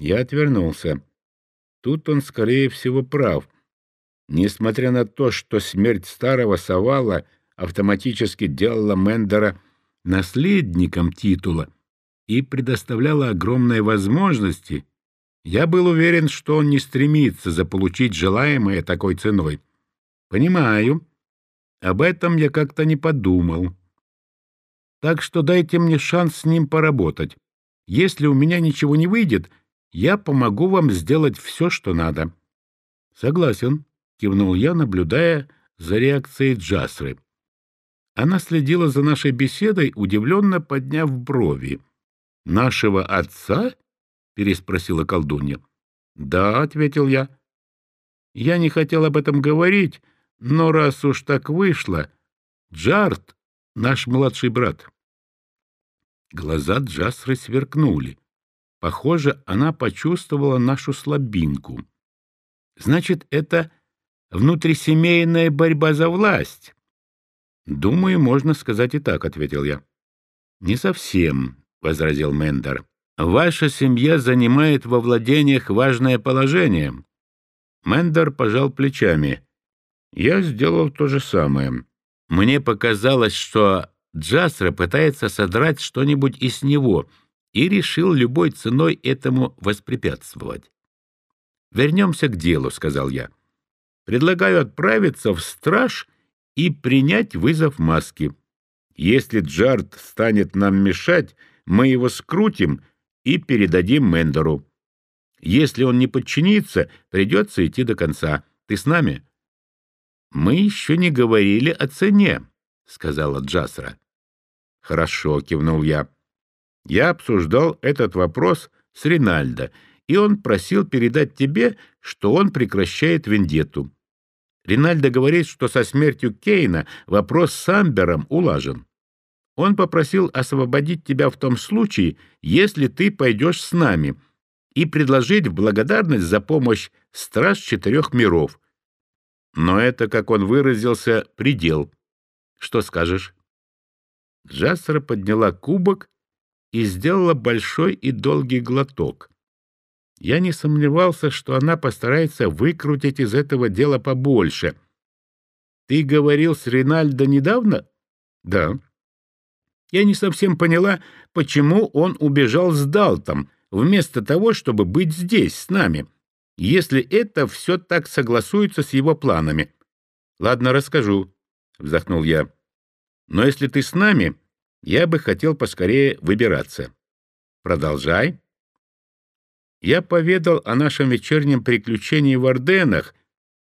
Я отвернулся. Тут он, скорее всего, прав. Несмотря на то, что смерть старого Савала автоматически делала Мендера наследником титула и предоставляла огромные возможности, я был уверен, что он не стремится заполучить желаемое такой ценой. Понимаю. Об этом я как-то не подумал. Так что дайте мне шанс с ним поработать. Если у меня ничего не выйдет, я помогу вам сделать все, что надо. — Согласен, — кивнул я, наблюдая за реакцией Джасры. Она следила за нашей беседой, удивленно подняв брови. — Нашего отца? — переспросила колдунья. — Да, — ответил я. — Я не хотел об этом говорить, но раз уж так вышло, Джарт — наш младший брат. Глаза Джасры сверкнули. Похоже, она почувствовала нашу слабинку. Значит, это внутрисемейная борьба за власть. Думаю, можно сказать и так, — ответил я. Не совсем, — возразил Мендер. Ваша семья занимает во владениях важное положение. Мендер пожал плечами. Я сделал то же самое. Мне показалось, что Джасра пытается содрать что-нибудь из него и решил любой ценой этому воспрепятствовать. «Вернемся к делу», — сказал я. «Предлагаю отправиться в страж и принять вызов маски. Если Джард станет нам мешать, мы его скрутим и передадим Мендору. Если он не подчинится, придется идти до конца. Ты с нами?» «Мы еще не говорили о цене», — сказала Джасра. «Хорошо», — кивнул я. «Я обсуждал этот вопрос с Ринальдо, и он просил передать тебе, что он прекращает вендетту. Ринальдо говорит, что со смертью Кейна вопрос с Амбером улажен. Он попросил освободить тебя в том случае, если ты пойдешь с нами, и предложить в благодарность за помощь страж четырех миров. Но это, как он выразился, предел. Что скажешь? Джассера подняла кубок и сделала большой и долгий глоток. Я не сомневался, что она постарается выкрутить из этого дела побольше. «Ты говорил с Ринальдо недавно?» «Да». Я не совсем поняла, почему он убежал с Далтом, вместо того, чтобы быть здесь, с нами, если это все так согласуется с его планами. «Ладно, расскажу», — вздохнул я. «Но если ты с нами, я бы хотел поскорее выбираться». «Продолжай». Я поведал о нашем вечернем приключении в Орденах